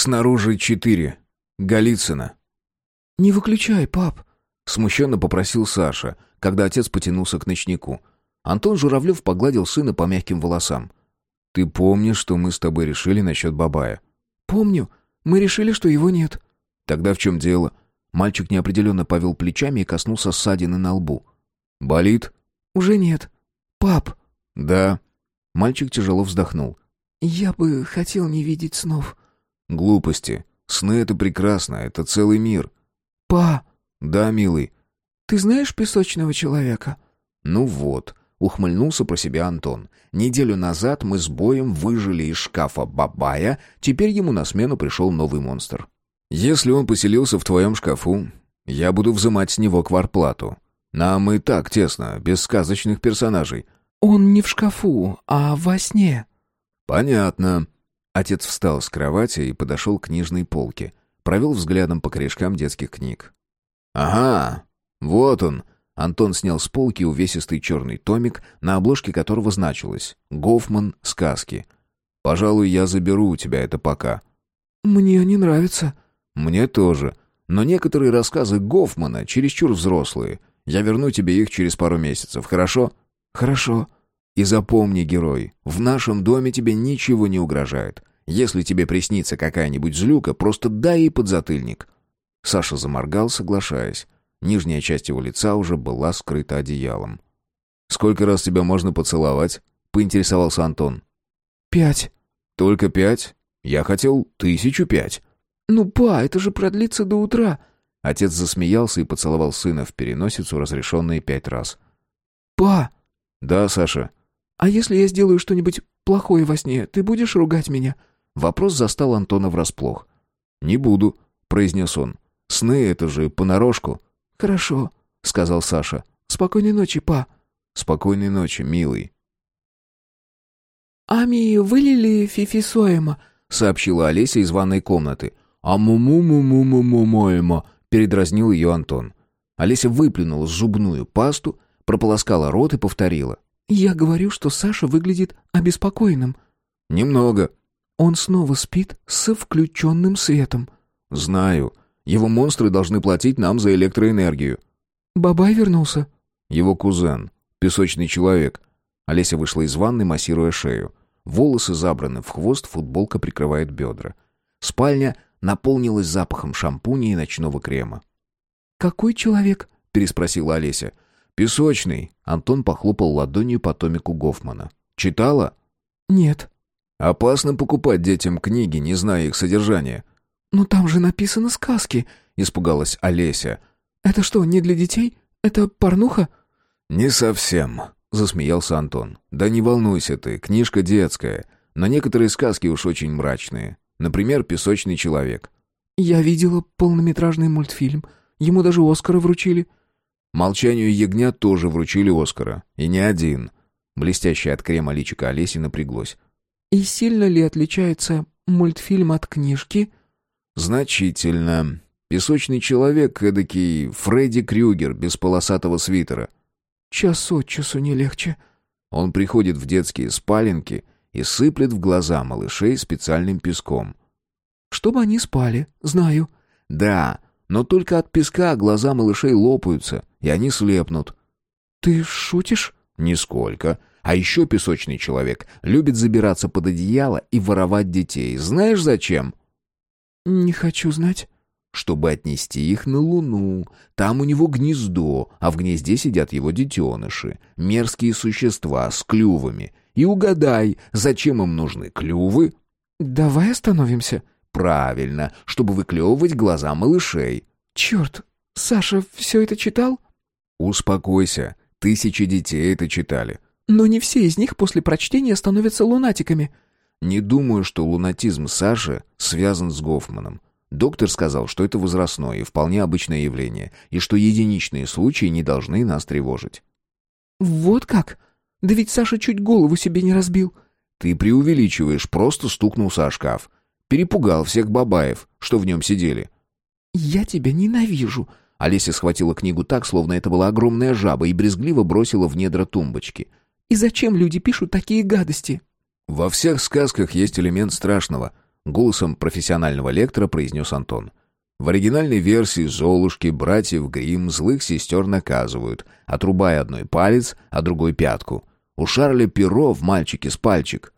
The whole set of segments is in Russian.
Снаружи четыре. Голицына». «Не выключай, пап», — смущенно попросил Саша, когда отец потянулся к ночнику. Антон Журавлев погладил сына по мягким волосам. «Ты помнишь, что мы с тобой решили насчет Бабая?» «Помню. Мы решили, что его нет». «Тогда в чем дело?» Мальчик неопределенно повел плечами и коснулся ссадины на лбу. «Болит?» «Уже нет. Пап!» «Да». Мальчик тяжело вздохнул. «Я бы хотел не видеть снов». «Глупости. Сны — это прекрасно, это целый мир». «Па!» «Да, милый». «Ты знаешь песочного человека?» «Ну вот», — ухмыльнулся про себя Антон. «Неделю назад мы с боем выжили из шкафа Бабая, теперь ему на смену пришел новый монстр. Если он поселился в твоем шкафу, я буду взимать с него кварплату. Нам и так тесно, без сказочных персонажей». «Он не в шкафу, а во сне». «Понятно». Отец встал с кровати и подошел к книжной полке. Провел взглядом по корешкам детских книг. «Ага, вот он». Антон снял с полки увесистый черный томик, на обложке которого значилось «Гофман. Сказки». «Пожалуй, я заберу у тебя это пока». «Мне не нравится». «Мне тоже. Но некоторые рассказы Гофмана чересчур взрослые. Я верну тебе их через пару месяцев, хорошо?» «Хорошо». «И запомни, герой, в нашем доме тебе ничего не угрожает. Если тебе приснится какая-нибудь злюка, просто дай ей подзатыльник». Саша заморгал, соглашаясь. Нижняя часть его лица уже была скрыта одеялом. «Сколько раз тебя можно поцеловать?» — поинтересовался Антон. «Пять». «Только пять? Я хотел тысячу пять». «Ну, па, это же продлится до утра». Отец засмеялся и поцеловал сына в переносицу, разрешенные пять раз. «Па!» «Да, Саша». «А если я сделаю что-нибудь плохое во сне, ты будешь ругать меня?» Вопрос застал Антона врасплох. «Не буду», — произнес он. «Сны — это же понарошку». «Хорошо», — сказал Саша. «Спокойной ночи, па». «Спокойной ночи, милый». «Ами вылили фифисоема», — сообщила Олеся из ванной комнаты. а му му му му му му моема передразнил ее Антон. Олеся выплюнула зубную пасту, прополоскала рот и повторила. «Я говорю, что Саша выглядит обеспокоенным». «Немного». «Он снова спит с включенным светом». «Знаю. Его монстры должны платить нам за электроэнергию». «Бабай вернулся?» «Его кузен. Песочный человек». Олеся вышла из ванны, массируя шею. Волосы забраны в хвост, футболка прикрывает бедра. Спальня наполнилась запахом шампуня и ночного крема. «Какой человек?» — переспросила Олеся. «Песочный». Антон похлопал ладонью по томику Гофмана. «Читала?» «Нет». «Опасно покупать детям книги, не зная их содержания». «Но там же написано сказки», — испугалась Олеся. «Это что, не для детей? Это порнуха?» «Не совсем», — засмеялся Антон. «Да не волнуйся ты, книжка детская. Но некоторые сказки уж очень мрачные. Например, «Песочный человек». «Я видела полнометражный мультфильм. Ему даже Оскара вручили». «Молчанию ягнят» тоже вручили Оскара. И не один. Блестящее от крема личико Олеси напряглось. «И сильно ли отличается мультфильм от книжки?» «Значительно. Песочный человек — эдакий Фредди Крюгер без полосатого свитера». «Час от часу не легче». Он приходит в детские спаленки и сыплет в глаза малышей специальным песком. «Чтобы они спали, знаю». «Да, но только от песка глаза малышей лопаются, и они слепнут». «Ты шутишь?» «Нисколько. А еще песочный человек любит забираться под одеяло и воровать детей. Знаешь зачем?» «Не хочу знать». «Чтобы отнести их на Луну. Там у него гнездо, а в гнезде сидят его детеныши. Мерзкие существа с клювами. И угадай, зачем им нужны клювы?» «Давай остановимся». «Правильно, чтобы выклевывать глаза малышей». «Черт, Саша все это читал?» «Успокойся. Тысячи детей это читали». «Но не все из них после прочтения становятся лунатиками». Не думаю, что лунатизм Саши связан с Гофманом. Доктор сказал, что это возрастное и вполне обычное явление, и что единичные случаи не должны нас тревожить. «Вот как? Да ведь Саша чуть голову себе не разбил». «Ты преувеличиваешь, просто стукнулся о шкаф. Перепугал всех бабаев, что в нем сидели». «Я тебя ненавижу». Олеся схватила книгу так, словно это была огромная жаба, и брезгливо бросила в недра тумбочки. «И зачем люди пишут такие гадости?» Во всех сказках есть элемент страшного. голосом профессионального лектора произнес Антон. В оригинальной версии Золушки братьев Гримм злых сестер наказывают, отрубая одной палец, а другой пятку. У Шарля перо в «Мальчике с пальчик».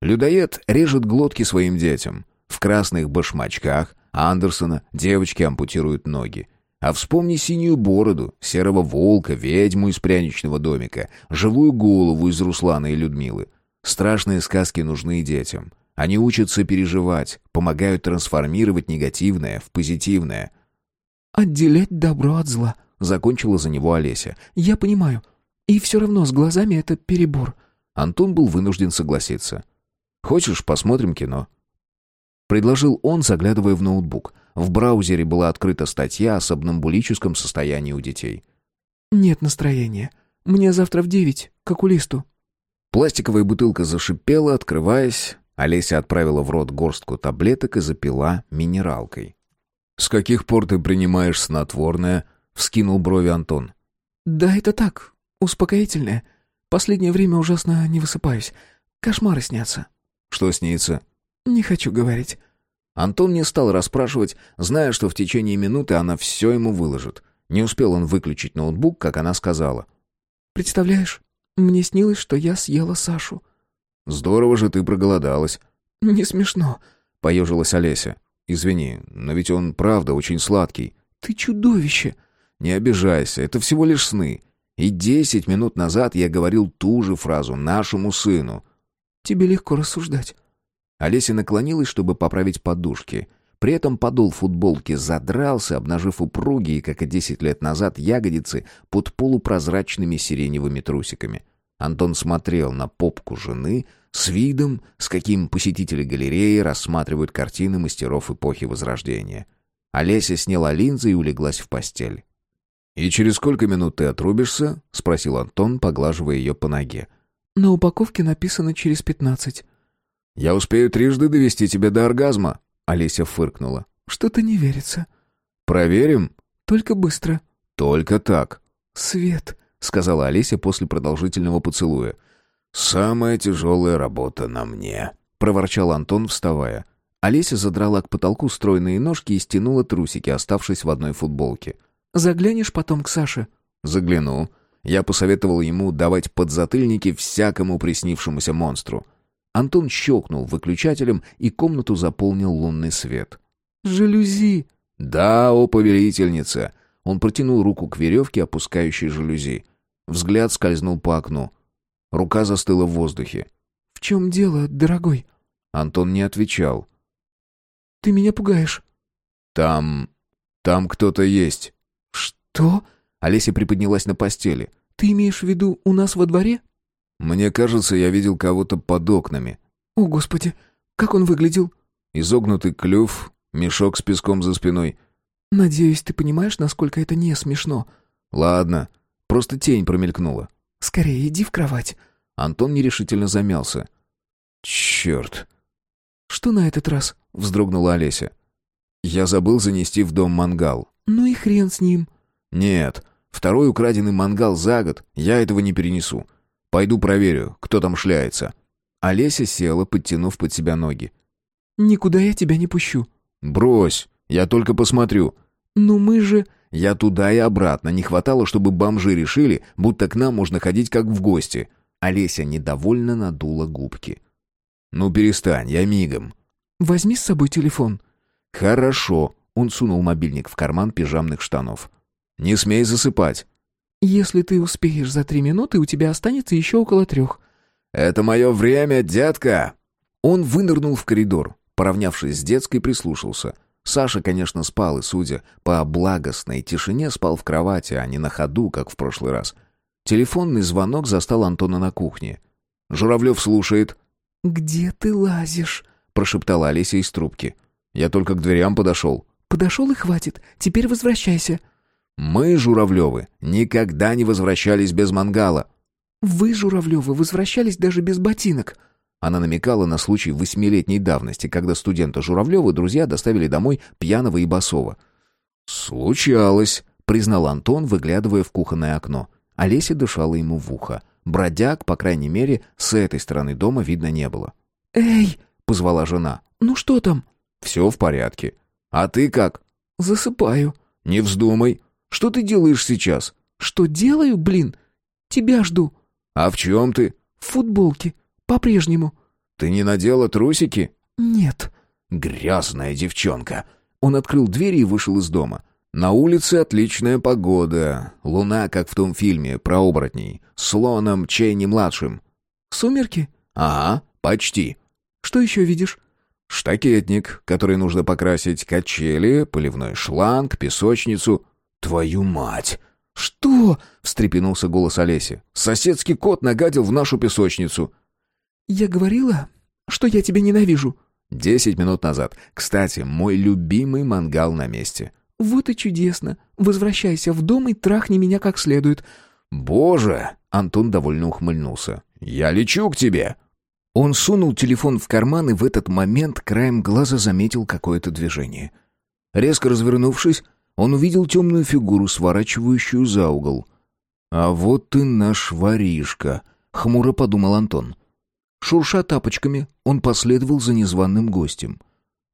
Людоед режет глотки своим детям. В красных башмачках Андерсона девочки ампутируют ноги. А вспомни синюю бороду, серого волка, ведьму из пряничного домика, живую голову из Руслана и Людмилы. Страшные сказки нужны детям. Они учатся переживать, помогают трансформировать негативное в позитивное. «Отделять добро от зла», — закончила за него Олеся. «Я понимаю. И все равно с глазами это перебор». Антон был вынужден согласиться. «Хочешь, посмотрим кино?» Предложил он, заглядывая в ноутбук. В браузере была открыта статья о сомнамбулическом состоянии у детей. «Нет настроения. Мне завтра в девять, к окулисту». Пластиковая бутылка зашипела, открываясь. Олеся отправила в рот горстку таблеток и запила минералкой. «С каких пор ты принимаешь снотворное?» — вскинул брови Антон. «Да это так, успокоительное. Последнее время ужасно не высыпаюсь. Кошмары снятся». «Что снится?» «Не хочу говорить». Антон не стал расспрашивать, зная, что в течение минуты она все ему выложит. Не успел он выключить ноутбук, как она сказала. «Представляешь, мне снилось, что я съела Сашу». «Здорово же ты проголодалась». «Не смешно», — поежилась Олеся. «Извини, но ведь он правда очень сладкий». «Ты чудовище!» «Не обижайся, это всего лишь сны. И десять минут назад я говорил ту же фразу нашему сыну». «Тебе легко рассуждать». Олеся наклонилась, чтобы поправить подушки. При этом подол футболки задрался, обнажив упругие, как и десять лет назад, ягодицы под полупрозрачными сиреневыми трусиками. Антон смотрел на попку жены с видом, с каким посетители галереи рассматривают картины мастеров эпохи Возрождения. Олеся сняла линзы и улеглась в постель. «И через сколько минут ты отрубишься?» — спросил Антон, поглаживая ее по ноге. «На упаковке написано через пятнадцать». «Я успею трижды довести тебя до оргазма», — Олеся фыркнула. «Что-то не верится». «Проверим?» «Только быстро». «Только так». «Свет», — сказала Олеся после продолжительного поцелуя. «Самая тяжелая работа на мне», — проворчал Антон, вставая. Олеся задрала к потолку стройные ножки и стянула трусики, оставшись в одной футболке. «Заглянешь потом к Саше?» «Загляну». Я посоветовал ему давать подзатыльники всякому приснившемуся монстру. Антон щелкнул выключателем, и комнату заполнил лунный свет. «Жалюзи!» «Да, о повелительница!» Он протянул руку к веревке, опускающей жалюзи. Взгляд скользнул по окну. Рука застыла в воздухе. «В чем дело, дорогой?» Антон не отвечал. «Ты меня пугаешь». «Там... там кто-то есть». «Что?» Олеся приподнялась на постели. «Ты имеешь в виду у нас во дворе?» «Мне кажется, я видел кого-то под окнами». «О, Господи! Как он выглядел?» Изогнутый клюв, мешок с песком за спиной. «Надеюсь, ты понимаешь, насколько это не смешно». «Ладно, просто тень промелькнула». «Скорее, иди в кровать». Антон нерешительно замялся. «Черт!» «Что на этот раз?» — вздрогнула Олеся. «Я забыл занести в дом мангал». «Ну и хрен с ним». «Нет, второй украденный мангал за год, я этого не перенесу. Пойду проверю, кто там шляется». Олеся села, подтянув под себя ноги. «Никуда я тебя не пущу». «Брось, я только посмотрю». «Ну мы же...» «Я туда и обратно. Не хватало, чтобы бомжи решили, будто к нам можно ходить как в гости». Олеся недовольно надула губки. «Ну перестань, я мигом». «Возьми с собой телефон». «Хорошо». Он сунул мобильник в карман пижамных штанов. «Не смей засыпать». «Если ты успеешь за три минуты, у тебя останется еще около трех». «Это мое время, детка!» Он вынырнул в коридор, поравнявшись с детской, прислушался. Саша, конечно, спал и, судя по благостной тишине, спал в кровати, а не на ходу, как в прошлый раз. Телефонный звонок застал Антона на кухне. Журавлев слушает. «Где ты лазишь?» — прошептала Олеся из трубки. «Я только к дверям подошел». «Подошел и хватит. Теперь возвращайся». «Мы, Журавлевы, никогда не возвращались без мангала». «Вы, Журавлевы, возвращались даже без ботинок». Она намекала на случай восьмилетней давности, когда студента Журавлева друзья доставили домой пьяного и босого. «Случалось», — признал Антон, выглядывая в кухонное окно. Олеся дышала ему в ухо. Бродяг, по крайней мере, с этой стороны дома видно не было. «Эй!» — позвала жена. Ну что там?» «Все в порядке. А ты как?» «Засыпаю». «Не вздумай. Что ты делаешь сейчас?» «Что делаю, блин? Тебя жду». «А в чем ты?» «В футболке. По-прежнему». «Ты не надела трусики?» «Нет». «Грязная девчонка». Он открыл дверь и вышел из дома. На улице отличная погода. Луна, как в том фильме про оборотней. С Лоном Чейни-младшим. «Сумерки?» «Ага, почти». «Что еще видишь?» «Штакетник, который нужно покрасить, качели, поливной шланг, песочницу». «Твою мать!» «Что?» — встрепенулся голос Олеси. «Соседский кот нагадил в нашу песочницу». «Я говорила, что я тебя ненавижу». «Десять минут назад. Кстати, мой любимый мангал на месте». «Вот и чудесно. Возвращайся в дом и трахни меня как следует». «Боже!» — Антон довольно ухмыльнулся. «Я лечу к тебе!» Он сунул телефон в карман и в этот момент краем глаза заметил какое-то движение. Резко развернувшись, он увидел темную фигуру, сворачивающую за угол. «А вот и наш воришка», — хмуро подумал Антон. Шурша тапочками, он последовал за незваным гостем.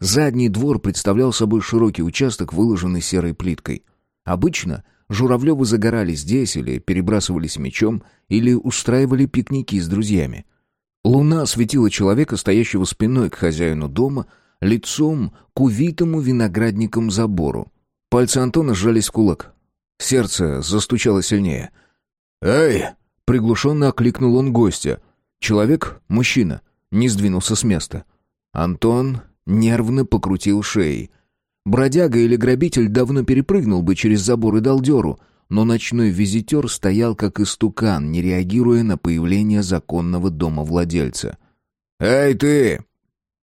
Задний двор представлял собой широкий участок, выложенный серой плиткой. Обычно Журавлевы загорали здесь или перебрасывались мечом, или устраивали пикники с друзьями. Луна осветила человека, стоящего спиной к хозяину дома, лицом к увитому виноградником забору. Пальцы Антона сжались в кулак. Сердце застучало сильнее. «Эй!» — приглушенно окликнул он гостя. Человек, мужчина, не сдвинулся с места. Антон нервно покрутил шеей. Бродяга или грабитель давно перепрыгнул бы через забор и дал дёру, но ночной визитер стоял как истукан, не реагируя на появление законного домовладельца. «Эй, ты!»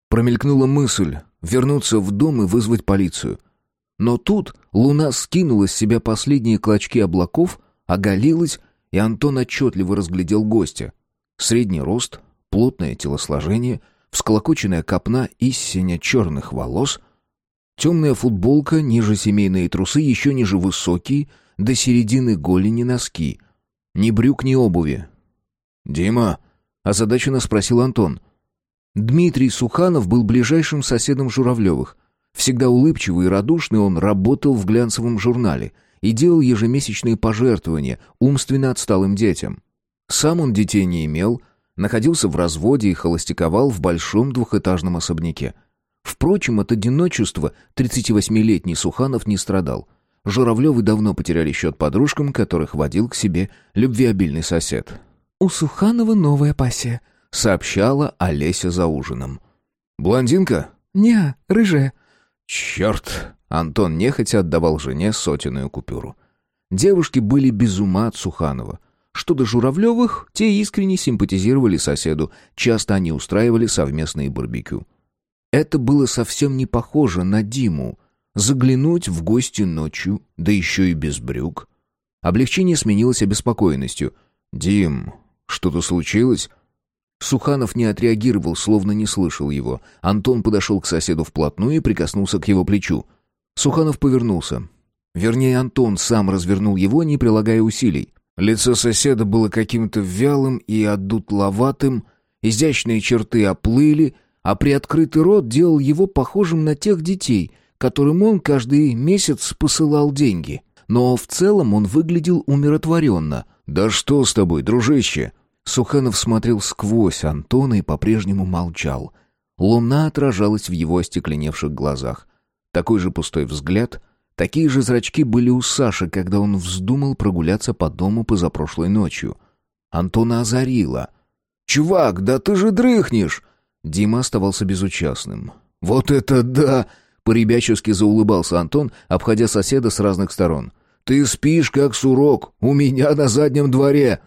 Промелькнула мысль вернуться в дом и вызвать полицию. Но тут луна скинула с себя последние клочки облаков, оголилась, и Антон отчетливо разглядел гостя. Средний рост, плотное телосложение, всколокоченная копна из сине-черных волос, темная футболка, ниже семейные трусы, еще ниже высокие, до середины голени носки. Ни брюк, ни обуви. «Дима?» — озадаченно спросил Антон. Дмитрий Суханов был ближайшим соседом Журавлевых. Всегда улыбчивый и радушный, он работал в глянцевом журнале и делал ежемесячные пожертвования умственно отсталым детям. Сам он детей не имел, находился в разводе и холостяковал в большом двухэтажном особняке. Впрочем, от одиночества 38-летний Суханов не страдал. Журавлевы давно потеряли счет подружкам, которых водил к себе любвеобильный сосед. «У Суханова новая пассия», — сообщала Олеся за ужином. «Блондинка?» «Не, рыжая». «Черт!» — Антон нехотя отдавал жене сотенную купюру. Девушки были без ума от Суханова. Что до Журавлевых, те искренне симпатизировали соседу, часто они устраивали совместные барбекю. Это было совсем не похоже на Диму. Заглянуть в гости ночью, да еще и без брюк. Облегчение сменилось обеспокоенностью. «Дим, что-то случилось?» Суханов не отреагировал, словно не слышал его. Антон подошел к соседу вплотную и прикоснулся к его плечу. Суханов повернулся. Вернее, Антон сам развернул его, не прилагая усилий. Лицо соседа было каким-то вялым и отдутловатым, изящные черты оплыли, а приоткрытый рот делал его похожим на тех детей, которым он каждый месяц посылал деньги. Но в целом он выглядел умиротворенно. «Да что с тобой, дружище?» Суханов смотрел сквозь Антона и по-прежнему молчал. Луна отражалась в его остекленевших глазах. Такой же пустой взгляд, Такие же зрачки были у Саши, когда он вздумал прогуляться по дому позапрошлой ночью. Антона озарило. «Чувак, да ты же дрыхнешь!» Дима оставался безучастным. «Вот это да!» — поребячески заулыбался Антон, обходя соседа с разных сторон. «Ты спишь, как сурок, у меня на заднем дворе!»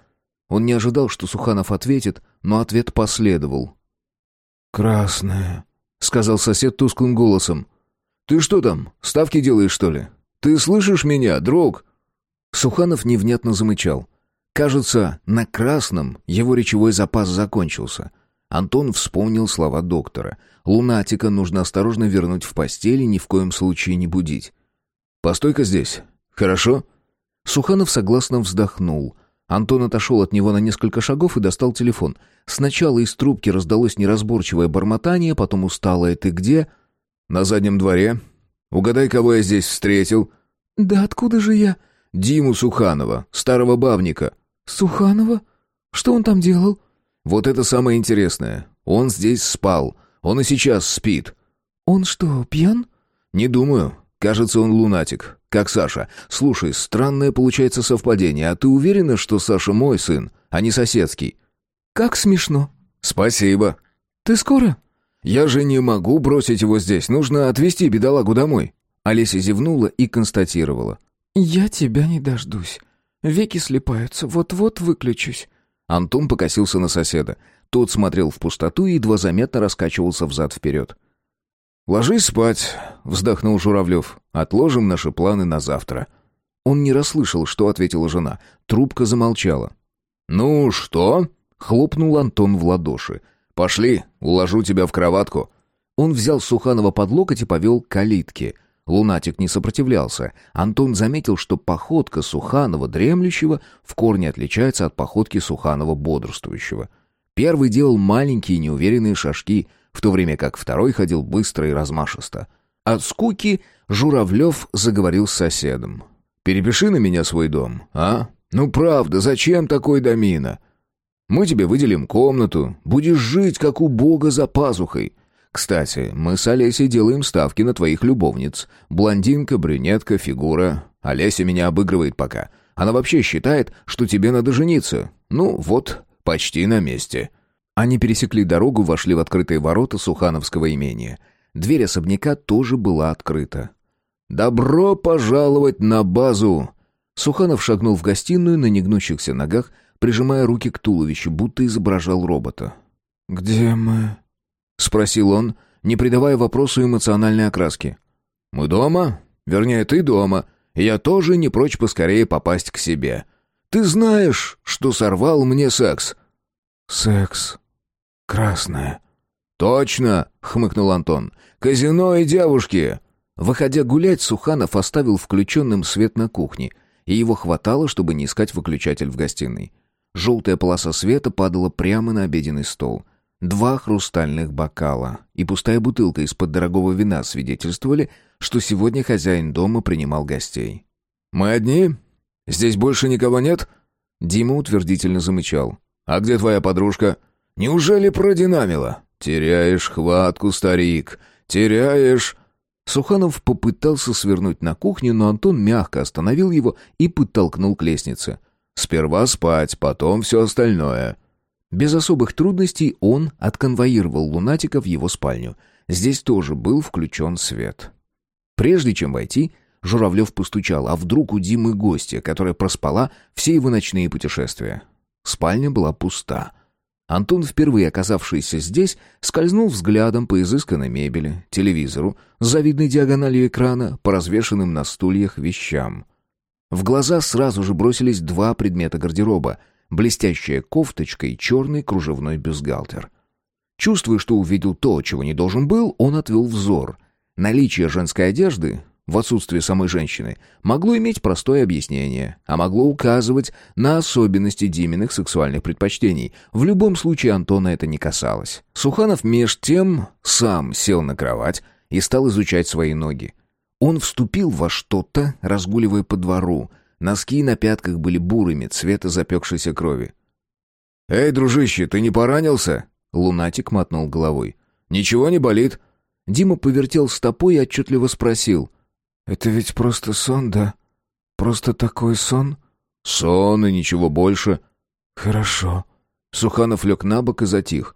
Он не ожидал, что Суханов ответит, но ответ последовал. «Красная», — сказал сосед тусклым голосом. «Ты что там, ставки делаешь, что ли? Ты слышишь меня, друг?» Суханов невнятно замычал. Кажется, на красном его речевой запас закончился. Антон вспомнил слова доктора. Лунатика нужно осторожно вернуть в постель и ни в коем случае не будить. «Постой-ка здесь, хорошо?» Суханов согласно вздохнул. Антон отошел от него на несколько шагов и достал телефон. Сначала из трубки раздалось неразборчивое бормотание, потом усталое «ты где?» «На заднем дворе. Угадай, кого я здесь встретил?» «Да откуда же я?» «Диму Суханова, старого бабника». «Суханова? Что он там делал?» «Вот это самое интересное. Он здесь спал. Он и сейчас спит». «Он что, пьян?» «Не думаю. Кажется, он лунатик, как Саша. Слушай, странное получается совпадение. А ты уверена, что Саша мой сын, а не соседский?» «Как смешно». «Спасибо». «Ты скоро?» «Я же не могу бросить его здесь. Нужно отвезти бедолагу домой». Олеся зевнула и констатировала. «Я тебя не дождусь. Веки слепаются. Вот-вот выключусь». Антон покосился на соседа. Тот смотрел в пустоту и едва заметно раскачивался взад-вперед. «Ложись спать», — вздохнул Журавлев. «Отложим наши планы на завтра». Он не расслышал, что ответила жена. Трубка замолчала. «Ну что?» — хлопнул Антон в ладоши. «Пошли, уложу тебя в кроватку». Он взял Суханова под локоть и повел к калитке. Лунатик не сопротивлялся. Антон заметил, что походка Суханова дремлющего в корне отличается от походки Суханова бодрствующего. Первый делал маленькие неуверенные шажки — в то время как второй ходил быстро и размашисто. От скуки Журавлев заговорил с соседом. «Перепиши на меня свой дом, а? Ну правда, зачем такой домина? Мы тебе выделим комнату, будешь жить, как у бога за пазухой. Кстати, мы с Олесей делаем ставки на твоих любовниц. Блондинка, брюнетка, фигура. Олеся меня обыгрывает пока. Она вообще считает, что тебе надо жениться. Ну вот, почти на месте». Они пересекли дорогу, вошли в открытые ворота Сухановского имения. Дверь особняка тоже была открыта. «Добро пожаловать на базу!» Суханов шагнул в гостиную на негнущихся ногах, прижимая руки к туловищу, будто изображал робота. «Где мы?» — спросил он, не придавая вопросу эмоциональной окраски. «Мы дома? Вернее, ты дома. Я тоже не прочь поскорее попасть к себе. Ты знаешь, что сорвал мне секс?» «Секс красная». «Точно!» — хмыкнул Антон. «Казино и девушки!» Выходя гулять, Суханов оставил включенным свет на кухне, и его хватало, чтобы не искать выключатель в гостиной. Желтая полоса света падала прямо на обеденный стол. Два хрустальных бокала и пустая бутылка из-под дорогого вина свидетельствовали, что сегодня хозяин дома принимал гостей. «Мы одни? Здесь больше никого нет?» Дима утвердительно замычал. «А где твоя подружка?» Неужели продинамило? Теряешь хватку, старик, теряешь...» Суханов попытался свернуть на кухню, но Антон мягко остановил его и подтолкнул к лестнице. «Сперва спать, потом все остальное». Без особых трудностей он отконвоировал лунатика в его спальню. Здесь тоже был включен свет. Прежде чем войти, Журавлев постучал, а вдруг у Димы гостья, которая проспала все его ночные путешествия. Спальня была пуста. Антон, впервые оказавшийся здесь, скользнул взглядом по изысканной мебели, телевизору, с завидной диагональю экрана, по развешанным на стульях вещам. В глаза сразу же бросились два предмета гардероба — блестящая кофточка и черный кружевной бюстгальтер. Чувствуя, что увидел то, чего не должен был, он отвел взор. Наличие женской одежды в отсутствие самой женщины, могло иметь простое объяснение, а могло указывать на особенности Диминых сексуальных предпочтений. В любом случае Антона это не касалось. Суханов меж тем сам сел на кровать и стал изучать свои ноги. Он вступил во что-то, разгуливая по двору. Носки на пятках были бурыми, цвета запекшейся крови. «Эй, дружище, ты не поранился?» Лунатик мотнул головой. «Ничего не болит?» Дима повертел стопой и отчетливо спросил. «Это ведь просто сон, да? Просто такой сон?» «Сон и ничего больше». «Хорошо». Суханов лег на бок и затих.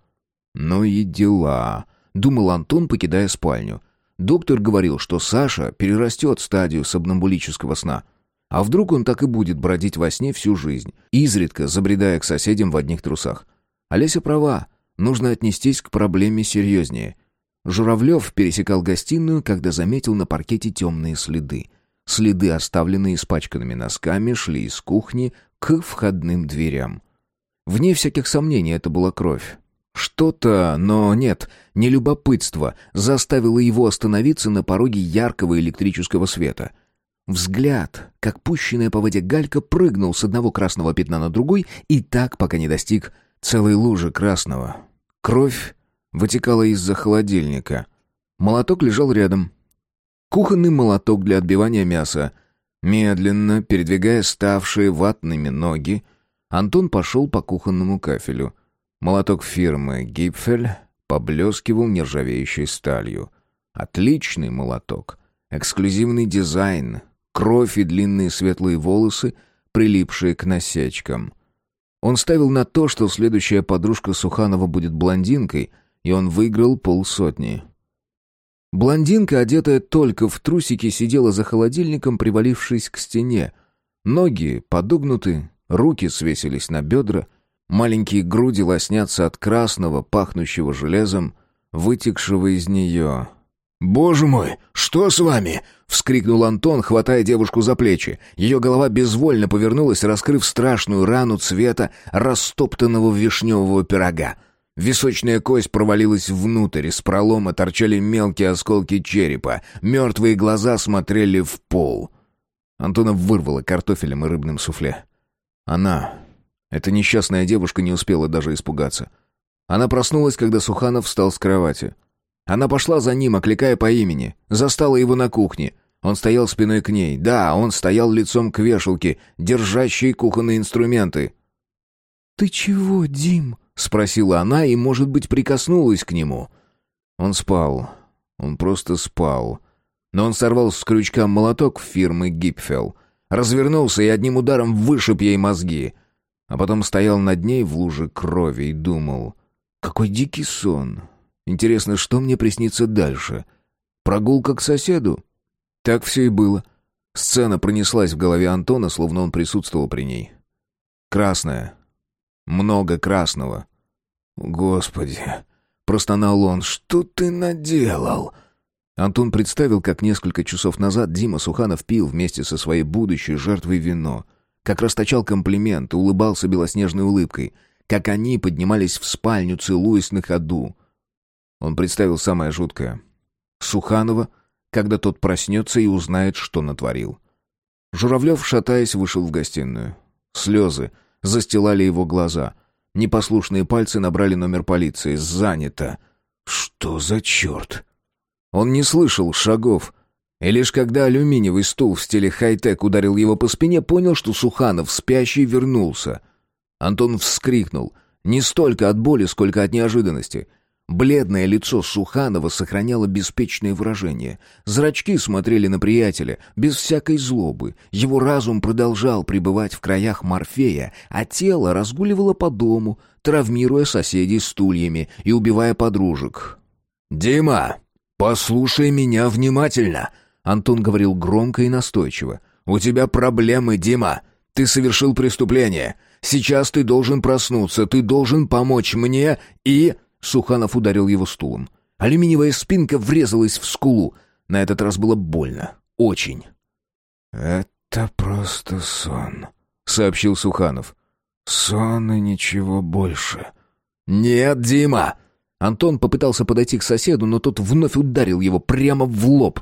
«Ну и дела», — думал Антон, покидая спальню. Доктор говорил, что Саша перерастет стадию сомнамбулического сна. А вдруг он так и будет бродить во сне всю жизнь, изредка забредая к соседям в одних трусах? Олеся права, нужно отнестись к проблеме серьезнее — Журавлев пересекал гостиную, когда заметил на паркете темные следы. Следы, оставленные испачканными носками, шли из кухни к входным дверям. Вне всяких сомнений это была кровь. Что-то, но нет, не любопытство, заставило его остановиться на пороге яркого электрического света. Взгляд, как пущенная по воде галька, прыгнул с одного красного пятна на другой и так, пока не достиг целой лужи красного. Кровь вытекала из-за холодильника. Молоток лежал рядом. Кухонный молоток для отбивания мяса. Медленно, передвигая ставшие ватными ноги, Антон пошел по кухонному кафелю. Молоток фирмы «Гипфель» поблескивал нержавеющей сталью. Отличный молоток. Эксклюзивный дизайн. Кровь и длинные светлые волосы, прилипшие к насечкам. Он ставил на то, что следующая подружка Суханова будет блондинкой, и он выиграл полсотни. Блондинка, одетая только в трусики, сидела за холодильником, привалившись к стене. Ноги подогнуты, руки свесились на бедра, маленькие груди лоснятся от красного, пахнущего железом, вытекшего из нее. «Боже мой, что с вами?» — вскрикнул Антон, хватая девушку за плечи. Ее голова безвольно повернулась, раскрыв страшную рану цвета растоптанного вишневого пирога. Височная кость провалилась внутрь, из пролома торчали мелкие осколки черепа, мертвые глаза смотрели в пол. Антона вырвало картофелем и рыбным суфле. Она, эта несчастная девушка, не успела даже испугаться. Она проснулась, когда Суханов встал с кровати. Она пошла за ним, окликая по имени, застала его на кухне. Он стоял спиной к ней. Да, он стоял лицом к вешалке, держащей кухонные инструменты. «Ты чего, Дим?» — спросила она и, может быть, прикоснулась к нему. Он спал. Он просто спал. Но он сорвал с крючка молоток фирмы «Гипфел», развернулся и одним ударом вышиб ей мозги. А потом стоял над ней в луже крови и думал, «Какой дикий сон! Интересно, что мне приснится дальше? Прогулка к соседу?» Так все и было. Сцена пронеслась в голове Антона, словно он присутствовал при ней. Красная, много красного. «Господи!» — простонал он. «Что ты наделал?» Антон представил, как несколько часов назад Дима Суханов пил вместе со своей будущей жертвой вино, как расточал комплименты, улыбался белоснежной улыбкой, как они поднимались в спальню, целуясь на ходу. Он представил самое жуткое. Суханова, когда тот проснется и узнает, что натворил. Журавлев, шатаясь, вышел в гостиную. Слезы — застилали его глаза. Непослушные пальцы набрали номер полиции. «Занято». «Что за черт?» Он не слышал шагов. И лишь когда алюминиевый стул в стиле хай-тек ударил его по спине, понял, что Суханов, спящий, вернулся. Антон вскрикнул. Не столько от боли, сколько от неожиданности. Бледное лицо Суханова сохраняло беспечное выражение. Зрачки смотрели на приятеля, без всякой злобы. Его разум продолжал пребывать в краях Морфея, а тело разгуливало по дому, травмируя соседей стульями и убивая подружек. «Дима, послушай меня внимательно!» Антон говорил громко и настойчиво. «У тебя проблемы, Дима. Ты совершил преступление. Сейчас ты должен проснуться, ты должен помочь мне и...» Суханов ударил его стулом. Алюминиевая спинка врезалась в скулу. На этот раз было больно. Очень. «Это просто сон», — сообщил Суханов. «Сон и ничего больше». «Нет, Дима!» Антон попытался подойти к соседу, но тот вновь ударил его прямо в лоб.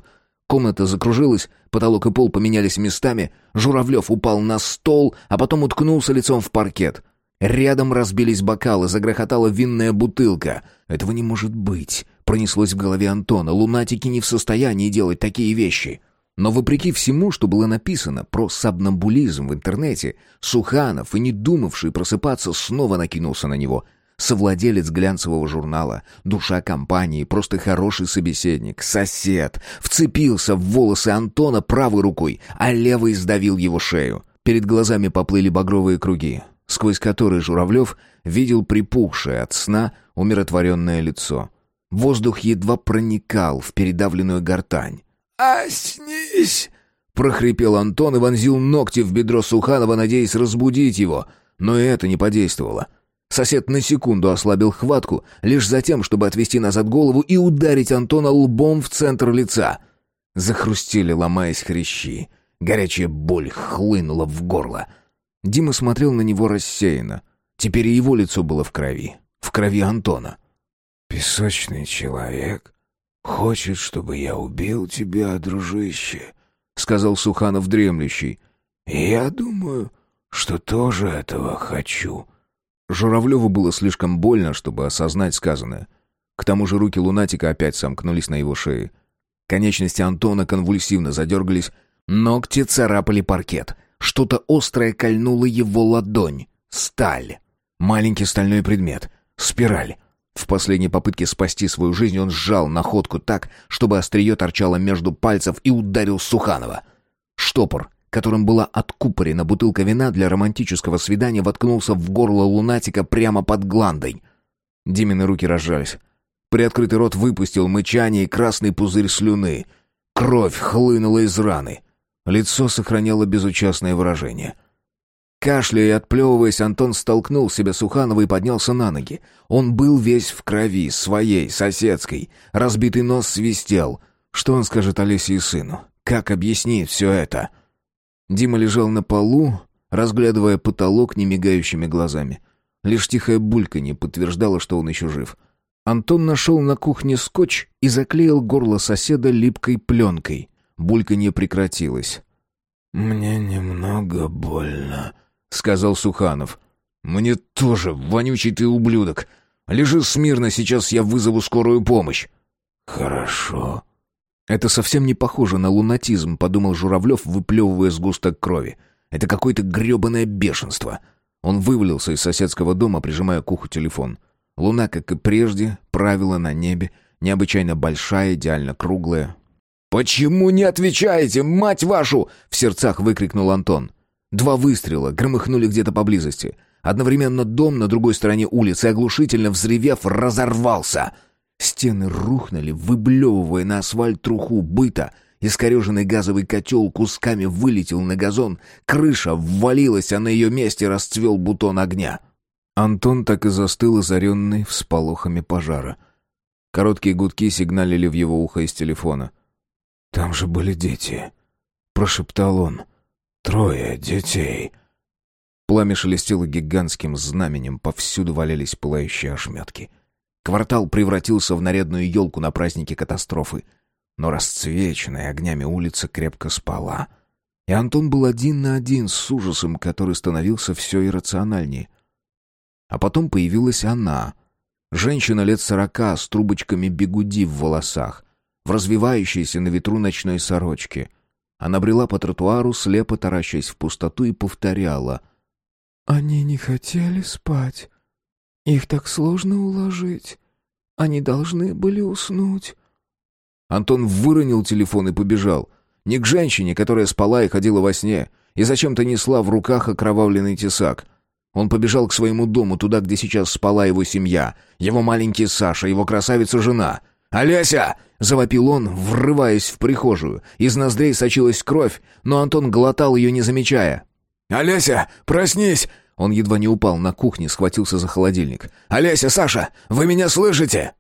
Комната закружилась, потолок и пол поменялись местами. Журавлев упал на стол, а потом уткнулся лицом в паркет. Рядом разбились бокалы, загрохотала винная бутылка. «Этого не может быть!» — пронеслось в голове Антона. «Лунатики не в состоянии делать такие вещи!» Но вопреки всему, что было написано про сабнамбулизм в интернете, Суханов и не думавший просыпаться снова накинулся на него. Совладелец глянцевого журнала, душа компании, просто хороший собеседник, сосед, вцепился в волосы Антона правой рукой, а левой сдавил его шею. Перед глазами поплыли багровые круги сквозь который Журавлев видел припухшее от сна умиротворенное лицо. Воздух едва проникал в передавленную гортань. «Оснись!» — прохрипел Антон и вонзил ногти в бедро Суханова, надеясь разбудить его. Но и это не подействовало. Сосед на секунду ослабил хватку, лишь за тем, чтобы отвести назад голову и ударить Антона лбом в центр лица. Захрустели, ломаясь хрящи. Горячая боль хлынула в горло — Дима смотрел на него рассеянно. Теперь и его лицо было в крови. В крови Антона. «Песочный человек хочет, чтобы я убил тебя, дружище», — сказал Суханов дремлющий. «Я думаю, что тоже этого хочу». Журавлеву было слишком больно, чтобы осознать сказанное. К тому же руки лунатика опять сомкнулись на его шее. Конечности Антона конвульсивно задергались, ногти царапали паркет. Что-то острое кольнуло его ладонь. Сталь. Маленький стальной предмет. Спираль. В последней попытке спасти свою жизнь он сжал находку так, чтобы острие торчало между пальцев и ударил Суханова. Штопор, которым была откупорена бутылка вина для романтического свидания, воткнулся в горло лунатика прямо под гландой. Димины руки разжались. Приоткрытый рот выпустил мычание и красный пузырь слюны. Кровь хлынула из раны. Лицо сохраняло безучастное выражение. Кашляя и отплевываясь, Антон столкнул себя Суханова и поднялся на ноги. Он был весь в крови, своей, соседской. Разбитый нос свистел. Что он скажет Олесе и сыну? Как объяснит все это? Дима лежал на полу, разглядывая потолок немигающими глазами. Лишь тихая булька не подтверждала, что он еще жив. Антон нашел на кухне скотч и заклеил горло соседа липкой пленкой. Булька не прекратилась. «Мне немного больно», сказал Суханов. «Мне тоже, вонючий ты ублюдок. Лежи смирно, сейчас я вызову скорую помощь». «Хорошо». «Это совсем не похоже на лунатизм», — подумал Журавлев, выплевывая сгусток крови. «Это какое-то гребаное бешенство». Он вывалился из соседского дома, прижимая к уху телефон. Луна, как и прежде, правила на небе, необычайно большая, идеально круглая. «Почему не отвечаете, мать вашу?» — в сердцах выкрикнул Антон. Два выстрела громыхнули где-то поблизости. Одновременно дом на другой стороне улицы, оглушительно взревев, разорвался. Стены рухнули, выблевывая на асфальт труху быта. Искореженный газовый котел кусками вылетел на газон. Крыша ввалилась, а на ее месте расцвел бутон огня. Антон так и застыл, озаренный всполохами пожара. Короткие гудки сигналили в его ухо из телефона. «Там же были дети», — прошептал он. — Трое детей. Пламя шелестело гигантским знаменем, повсюду валялись пылающие ошметки. Квартал превратился в нарядную елку на празднике катастрофы. Но расцвеченная огнями улица крепко спала. И Антон был один на один с ужасом, который становился все иррациональнее. А потом появилась она. Женщина лет сорока с трубочками бегуди в волосах, в развивающейся на ветру ночной сорочке — она брела по тротуару, слепо таращаясь в пустоту, и повторяла. «Они не хотели спать. Их так сложно уложить. Они должны были уснуть». Антон выронил телефон и побежал. Не к женщине, которая спала и ходила во сне, и зачем-то несла в руках окровавленный тесак. Он побежал к своему дому, туда, где сейчас спала его семья, его маленький Саша, его красавица-жена — «Олеся!» — завопил он, врываясь в прихожую. Из ноздрей сочилась кровь, но Антон глотал ее, не замечая. «Олеся, проснись!» Он едва не упал на кухне, схватился за холодильник. «Олеся, Саша, вы меня слышите?»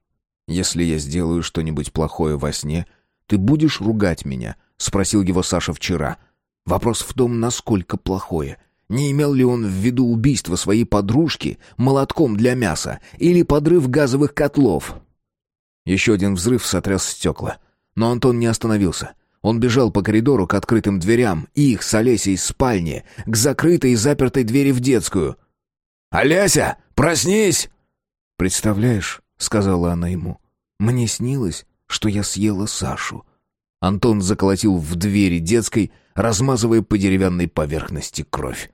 «Если я сделаю что-нибудь плохое во сне, ты будешь ругать меня?» — спросил его Саша вчера. Вопрос в том, насколько плохое. Не имел ли он в виду убийство своей подружки молотком для мяса или подрыв газовых котлов? Еще один взрыв сотряс стекла. Но Антон не остановился. Он бежал по коридору к открытым дверям, их с Олесей спальни, к закрытой и запертой двери в детскую. «Олеся, проснись!» «Представляешь», — сказала она ему, — «мне снилось, что я съела Сашу». Антон заколотил в двери детской, размазывая по деревянной поверхности кровь.